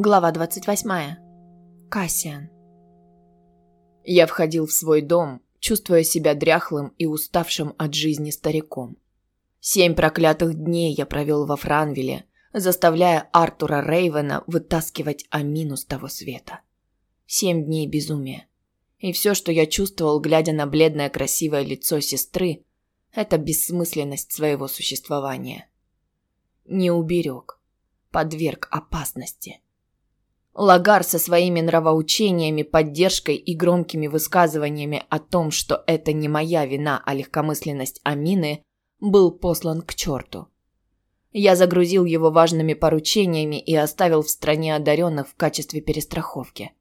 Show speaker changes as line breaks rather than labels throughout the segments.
Глава 28. Кассиан.
Я входил в свой дом, чувствуя себя дряхлым и уставшим от жизни стариком. Семь проклятых дней я провел во Франвилле, заставляя Артура Рейвена вытаскивать Амину с того света. Семь дней безумия. И все, что я чувствовал, глядя на бледное красивое лицо сестры, это бессмысленность своего существования. Не уберег. Подверг опасности. Лагар со своими нравоучениями, поддержкой и громкими высказываниями о том, что это не моя вина, а легкомысленность Амины, был послан к черту. Я загрузил его важными поручениями и оставил в стране одаренных в качестве перестраховки.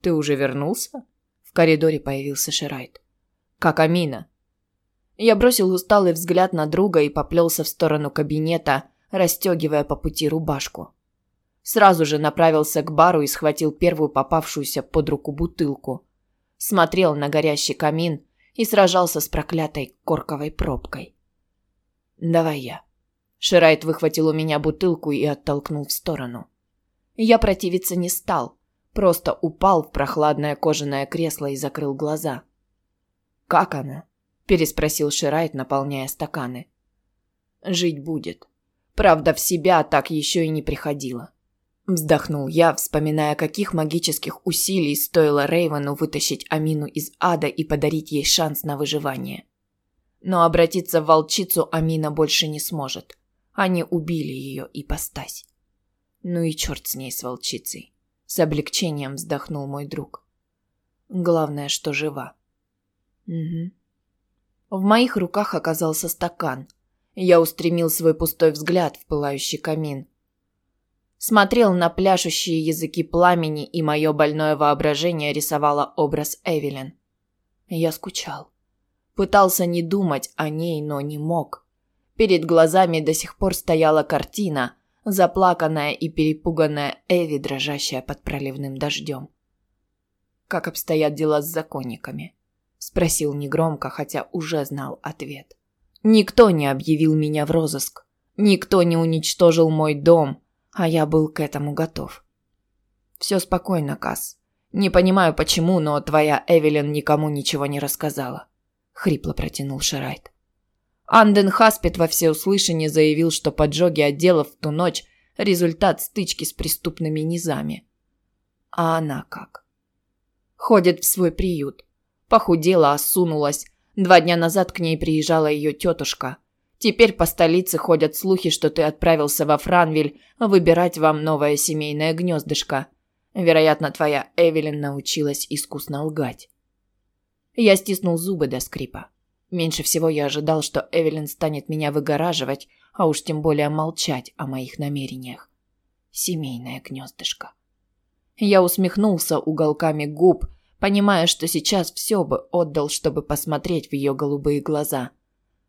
«Ты уже вернулся?» В коридоре появился Ширайт. «Как Амина?» Я бросил усталый взгляд на друга и поплелся в сторону кабинета, расстегивая по пути рубашку. Сразу же направился к бару и схватил первую попавшуюся под руку бутылку. Смотрел на горящий камин и сражался с проклятой корковой пробкой. «Давай я». Ширайт выхватил у меня бутылку и оттолкнул в сторону. Я противиться не стал, просто упал в прохладное кожаное кресло и закрыл глаза. «Как она?» – переспросил Ширайт, наполняя стаканы. «Жить будет. Правда, в себя так еще и не приходила. Вздохнул я, вспоминая, каких магических усилий стоило Рейвену вытащить Амину из ада и подарить ей шанс на выживание. Но обратиться в волчицу Амина больше не сможет. Они убили ее и постась. Ну и черт с ней, с волчицей. С облегчением вздохнул мой друг. Главное, что жива. Угу. В моих руках оказался стакан. Я устремил свой пустой взгляд в пылающий камин – смотрел на пляшущие языки пламени, и мое больное воображение рисовало образ Эвелин. Я скучал. Пытался не думать о ней, но не мог. Перед глазами до сих пор стояла картина, заплаканная и перепуганная Эви, дрожащая под проливным дождем. «Как обстоят дела с законниками?» – спросил негромко, хотя уже знал ответ. «Никто не объявил меня в розыск. Никто не уничтожил мой дом, а я был к этому готов. Все спокойно, Кас. Не понимаю почему, но твоя Эвелин никому ничего не рассказала, хрипло протянул Шарайт. Анден Хаспит во всеуслышание заявил, что поджоги отделов в ту ночь результат стычки с преступными низами. А она как? Ходит в свой приют. Похудела, осунулась. Два дня назад к ней приезжала ее тетушка. Теперь по столице ходят слухи, что ты отправился во Франвиль выбирать вам новое семейное гнездышко. Вероятно, твоя Эвелин научилась искусно лгать. Я стиснул зубы до скрипа. Меньше всего я ожидал, что Эвелин станет меня выгораживать, а уж тем более молчать о моих намерениях. Семейное гнездышко. Я усмехнулся уголками губ, понимая, что сейчас все бы отдал, чтобы посмотреть в ее голубые глаза –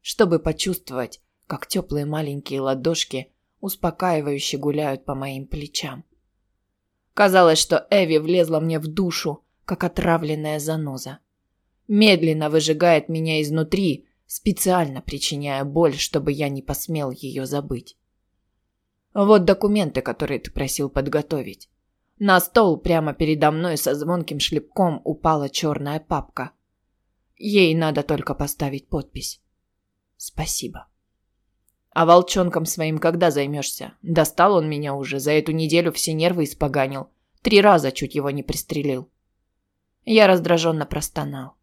чтобы почувствовать, как теплые маленькие ладошки успокаивающе гуляют по моим плечам. Казалось, что Эви влезла мне в душу, как отравленная заноза. Медленно выжигает меня изнутри, специально причиняя боль, чтобы я не посмел ее забыть. Вот документы, которые ты просил подготовить. На стол прямо передо мной со звонким шлепком упала черная папка. Ей надо только поставить подпись. Спасибо. А волчонком своим когда займешься? Достал он меня уже, за эту неделю все нервы испоганил. Три раза чуть его не пристрелил. Я раздраженно простонал.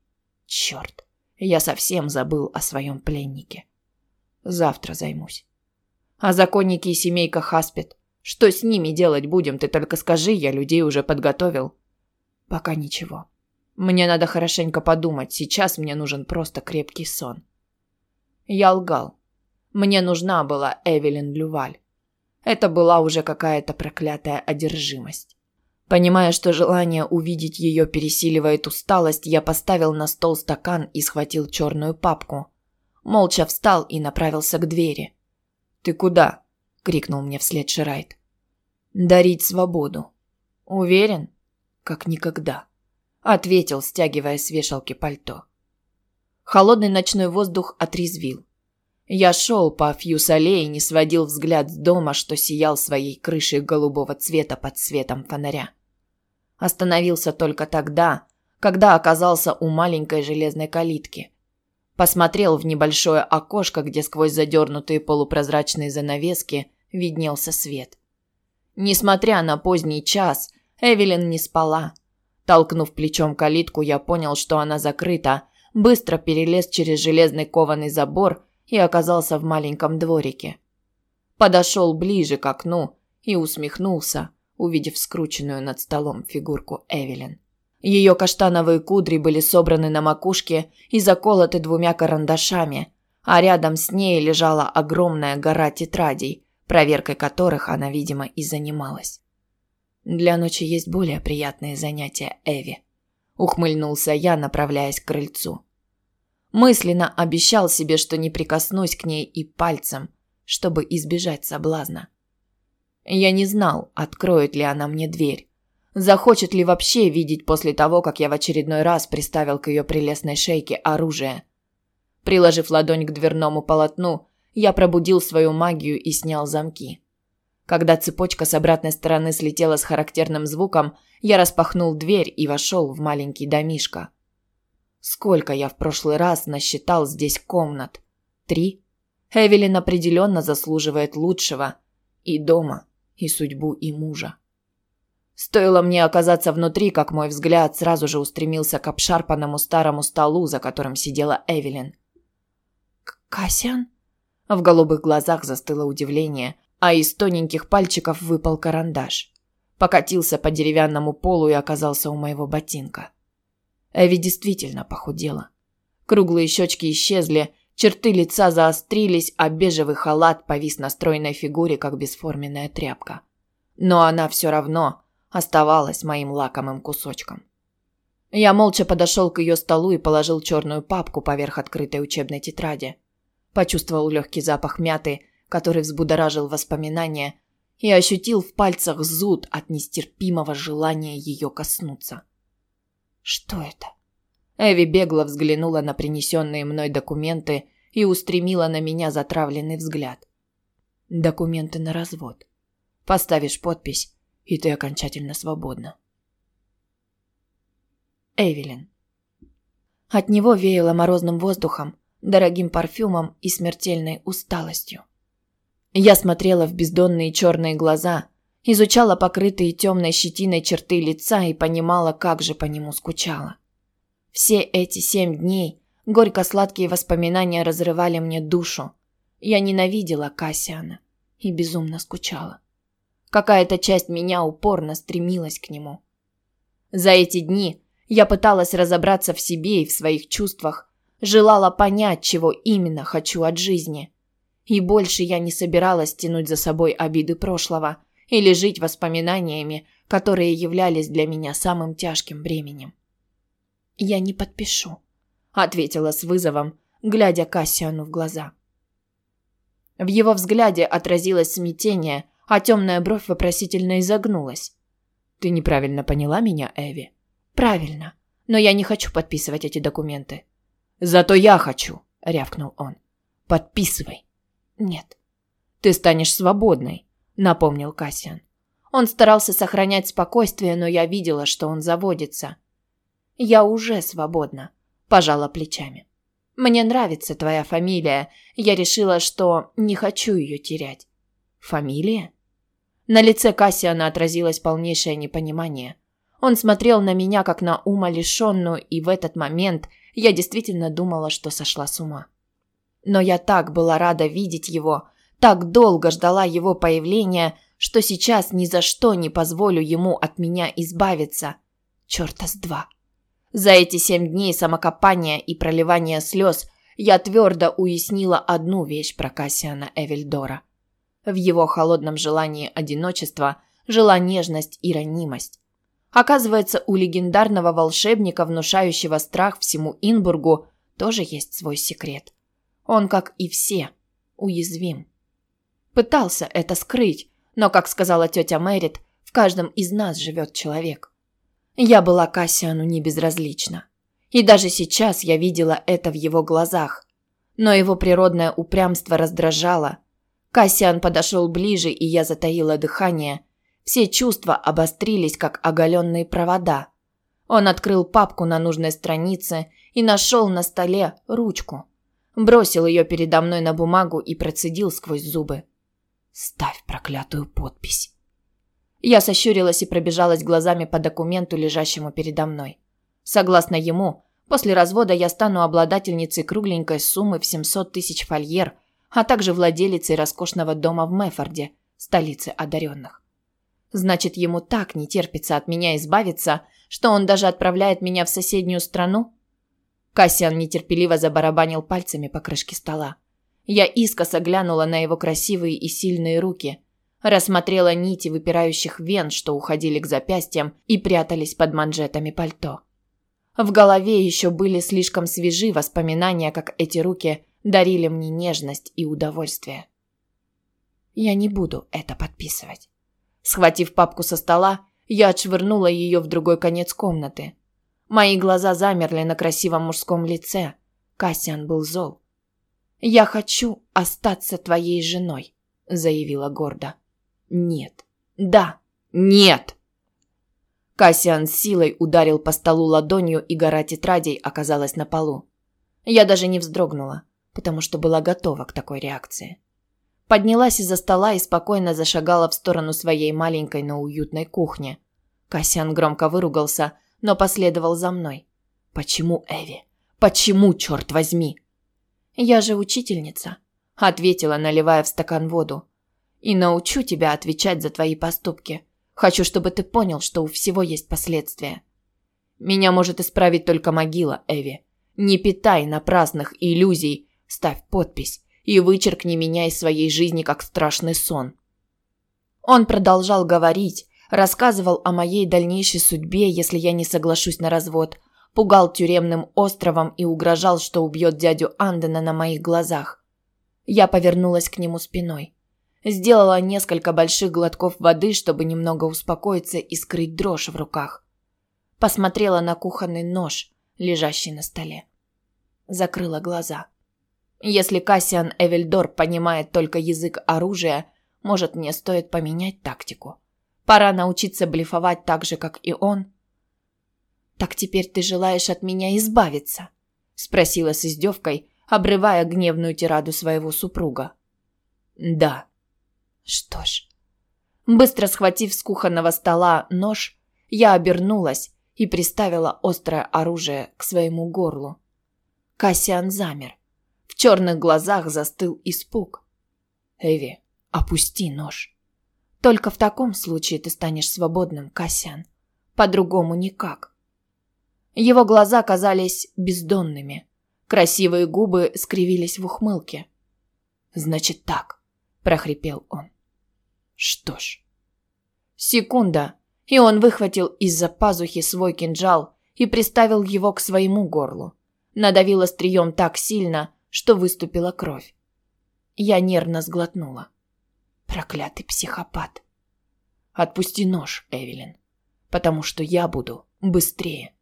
Черт, я совсем забыл о своем пленнике. Завтра займусь. А законники и семейка Хаспет? Что с ними делать будем? Ты только скажи, я людей уже подготовил. Пока ничего. Мне надо хорошенько подумать. Сейчас мне нужен просто крепкий сон. Я лгал. Мне нужна была Эвелин Люваль. Это была уже какая-то проклятая одержимость. Понимая, что желание увидеть ее пересиливает усталость, я поставил на стол стакан и схватил черную папку. Молча встал и направился к двери. «Ты куда?» – крикнул мне вслед Ширайт. «Дарить свободу». «Уверен?» «Как никогда», – ответил, стягивая с вешалки пальто. Холодный ночной воздух отрезвил. Я шел по Фьюс-аллее и не сводил взгляд с дома, что сиял своей крышей голубого цвета под светом фонаря. Остановился только тогда, когда оказался у маленькой железной калитки. Посмотрел в небольшое окошко, где сквозь задернутые полупрозрачные занавески виднелся свет. Несмотря на поздний час, Эвелин не спала. Толкнув плечом калитку, я понял, что она закрыта, быстро перелез через железный кованый забор и оказался в маленьком дворике. Подошел ближе к окну и усмехнулся, увидев скрученную над столом фигурку Эвелин. Ее каштановые кудри были собраны на макушке и заколоты двумя карандашами, а рядом с ней лежала огромная гора тетрадей, проверкой которых она, видимо, и занималась. Для ночи есть более приятные занятия, Эви, ухмыльнулся я, направляясь к крыльцу. Мысленно обещал себе, что не прикоснусь к ней и пальцем, чтобы избежать соблазна. Я не знал, откроет ли она мне дверь, Захочет ли вообще видеть после того, как я в очередной раз приставил к ее прелестной шейке оружие? Приложив ладонь к дверному полотну, я пробудил свою магию и снял замки. Когда цепочка с обратной стороны слетела с характерным звуком, я распахнул дверь и вошел в маленький домишко. Сколько я в прошлый раз насчитал здесь комнат? Три? Эвелин определенно заслуживает лучшего. И дома, и судьбу, и мужа. Стоило мне оказаться внутри, как мой взгляд сразу же устремился к обшарпанному старому столу, за которым сидела Эвелин.
«Касян?»
В голубых глазах застыло удивление, а из тоненьких пальчиков выпал карандаш. Покатился по деревянному полу и оказался у моего ботинка. Эви действительно похудела. Круглые щечки исчезли, черты лица заострились, а бежевый халат повис на стройной фигуре, как бесформенная тряпка. Но она все равно оставалась моим лакомым кусочком. Я молча подошел к ее столу и положил черную папку поверх открытой учебной тетради. Почувствовал легкий запах мяты, который взбудоражил воспоминания, и ощутил в пальцах зуд от нестерпимого желания ее коснуться. Что это? Эви бегло взглянула на принесенные мной документы и устремила на меня затравленный взгляд. Документы на развод. Поставишь подпись, и ты окончательно свободна. Эвелин. От него веяло морозным воздухом, дорогим парфюмом и смертельной усталостью. Я смотрела в бездонные черные глаза, изучала покрытые темной щетиной черты лица и понимала, как же по нему скучала. Все эти семь дней горько-сладкие воспоминания разрывали мне душу. Я ненавидела Кассиана и безумно скучала. Какая-то часть меня упорно стремилась к нему. За эти дни я пыталась разобраться в себе и в своих чувствах, желала понять, чего именно хочу от жизни. И больше я не собиралась тянуть за собой обиды прошлого или жить воспоминаниями, которые являлись для меня самым тяжким бременем. «Я не подпишу», — ответила с вызовом, глядя Кассиану в глаза. В его взгляде отразилось смятение, а темная бровь вопросительно изогнулась. «Ты неправильно поняла меня, Эви?» «Правильно. Но я не хочу подписывать эти документы». «Зато я хочу», — рявкнул он. «Подписывай». «Нет». «Ты станешь свободной», — напомнил Кассиан. Он старался сохранять спокойствие, но я видела, что он заводится. «Я уже свободна», – пожала плечами. «Мне нравится твоя фамилия. Я решила, что не хочу ее терять». «Фамилия?» На лице Кассиана отразилось полнейшее непонимание. Он смотрел на меня, как на ума лишенную, и в этот момент я действительно думала, что сошла с ума. Но я так была рада видеть его, так долго ждала его появления, что сейчас ни за что не позволю ему от меня избавиться. Чёрта с два. За эти семь дней самокопания и проливания слез я твердо уяснила одну вещь про Кассиана Эвельдора – в его холодном желании одиночества жила нежность и ранимость. Оказывается, у легендарного волшебника, внушающего страх всему Инбургу, тоже есть свой секрет. Он, как и все, уязвим. Пытался это скрыть, но, как сказала тетя Мэрит, в каждом из нас живет человек. Я была Кассиану не безразлична. И даже сейчас я видела это в его глазах. Но его природное упрямство раздражало. Кассиан подошел ближе, и я затаила дыхание. Все чувства обострились, как оголенные провода. Он открыл папку на нужной странице и нашел на столе ручку. Бросил ее передо мной на бумагу и процедил сквозь зубы. «Ставь проклятую подпись». Я сощурилась и пробежалась глазами по документу, лежащему передо мной. Согласно ему, после развода я стану обладательницей кругленькой суммы в 700 тысяч фольер, а также владелицей роскошного дома в Мефорде, столице одаренных. Значит, ему так не терпится от меня избавиться, что он даже отправляет меня в соседнюю страну? Кассиан нетерпеливо забарабанил пальцами по крышке стола. Я искоса глянула на его красивые и сильные руки, рассмотрела нити выпирающих вен, что уходили к запястьям и прятались под манжетами пальто. В голове еще были слишком свежи воспоминания, как эти руки дарили мне нежность и удовольствие. Я не буду это подписывать. Схватив папку со стола, я отшвырнула ее в другой конец комнаты. Мои глаза замерли на красивом мужском лице. Кассиан был зол. «Я хочу остаться твоей женой», — заявила гордо. Нет. Да. Нет. Кассиан силой ударил по столу ладонью, и гора тетрадей оказалась на полу. Я даже не вздрогнула, потому что была готова к такой реакции. Поднялась из-за стола и спокойно зашагала в сторону своей маленькой, но уютной кухни. Кассиан громко выругался, но последовал за мной. «Почему, Эви? Почему, черт возьми?» «Я же учительница», — ответила, наливая в стакан воду и научу тебя отвечать за твои поступки. Хочу, чтобы ты понял, что у всего есть последствия. Меня может исправить только могила, Эви. Не питай напрасных иллюзий, ставь подпись и вычеркни меня из своей жизни как страшный сон. Он продолжал говорить, рассказывал о моей дальнейшей судьбе, если я не соглашусь на развод, пугал тюремным островом и угрожал, что убьет дядю Андена на моих глазах. Я повернулась к нему спиной. Сделала несколько больших глотков воды, чтобы немного успокоиться и скрыть дрожь в руках. Посмотрела на кухонный нож, лежащий на столе. Закрыла глаза. Если Кассиан Эвельдор понимает только язык оружия, может, мне стоит поменять тактику. Пора научиться блефовать так же, как и он. «Так теперь ты желаешь от меня избавиться?» – спросила с издевкой, обрывая гневную тираду своего супруга. «Да», что ж. Быстро схватив с кухонного стола нож, я обернулась и приставила острое оружие к своему горлу. Кассиан замер. В черных глазах застыл испуг. «Эви, опусти нож. Только в таком случае ты станешь свободным, Кассиан. По-другому никак». Его глаза казались бездонными. Красивые губы скривились в ухмылке. «Значит так», – прохрипел он. Что ж. Секунда, и он выхватил из-за пазухи свой кинжал и приставил его к своему горлу. Надавил острием так сильно, что выступила кровь. Я нервно сглотнула. Проклятый психопат. Отпусти нож, Эвелин, потому что я буду быстрее.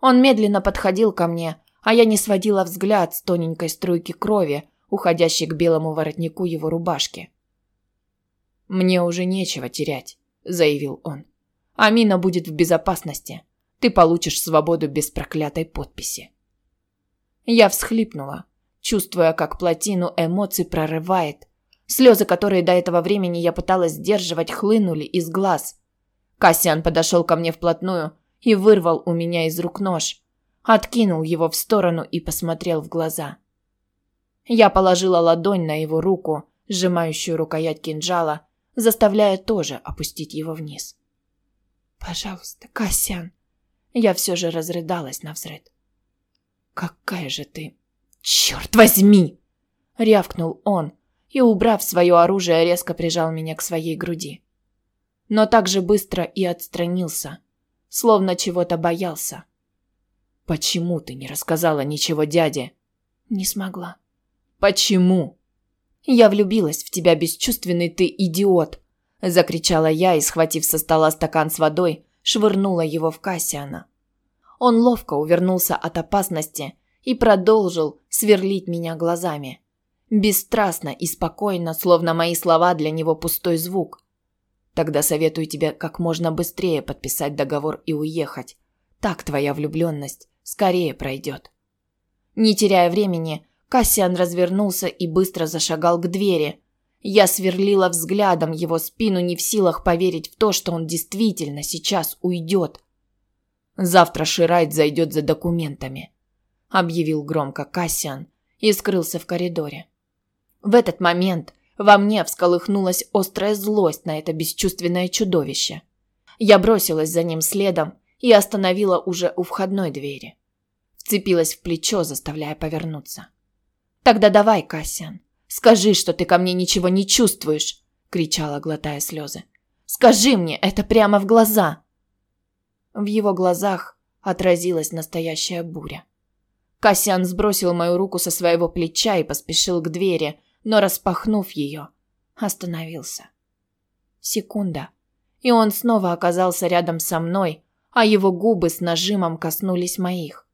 Он медленно подходил ко мне, а я не сводила взгляд с тоненькой струйки крови, уходящей к белому воротнику его рубашки. «Мне уже нечего терять», – заявил он. «Амина будет в безопасности. Ты получишь свободу без проклятой подписи». Я всхлипнула, чувствуя, как плотину эмоций прорывает. Слезы, которые до этого времени я пыталась сдерживать, хлынули из глаз. Кассиан подошел ко мне вплотную и вырвал у меня из рук нож. Откинул его в сторону и посмотрел в глаза. Я положила ладонь на его руку, сжимающую рукоять кинжала, заставляя тоже опустить его вниз. «Пожалуйста, Касян!» Я все же разрыдалась на взрыд. «Какая же ты...» «Черт возьми!» Рявкнул он и, убрав свое оружие, резко прижал меня к своей груди. Но так же быстро и отстранился, словно чего-то боялся. «Почему ты не рассказала ничего дяде?» «Не смогла». «Почему?» «Я влюбилась в тебя, бесчувственный ты идиот!» – закричала я и, схватив со стола стакан с водой, швырнула его в Кассиана. Он ловко увернулся от опасности и продолжил сверлить меня глазами. Бесстрастно и спокойно, словно мои слова для него пустой звук. Тогда советую тебе как можно быстрее подписать договор и уехать. Так твоя влюбленность скорее пройдет. Не теряя времени, Кассиан развернулся и быстро зашагал к двери. Я сверлила взглядом его спину, не в силах поверить в то, что он действительно сейчас уйдет. Завтра Ширайт зайдет за документами, объявил громко Кассиан и скрылся в коридоре. В этот момент во мне всколыхнулась острая злость на это бесчувственное чудовище. Я бросилась за ним следом и остановила уже у входной двери. Вцепилась в плечо, заставляя повернуться. «Тогда давай, Кассиан, скажи, что ты ко мне ничего не чувствуешь!» – кричала, глотая слезы. «Скажи мне это прямо в глаза!» В его глазах отразилась настоящая буря. Кассиан сбросил мою руку со своего плеча и поспешил к двери – но, распахнув ее, остановился. Секунда, и он снова оказался рядом со мной, а его губы с нажимом коснулись моих.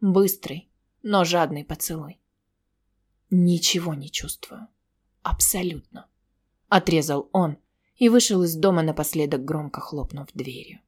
Быстрый, но жадный поцелуй. Ничего не чувствую. Абсолютно. Отрезал он и вышел из дома напоследок, громко хлопнув дверью.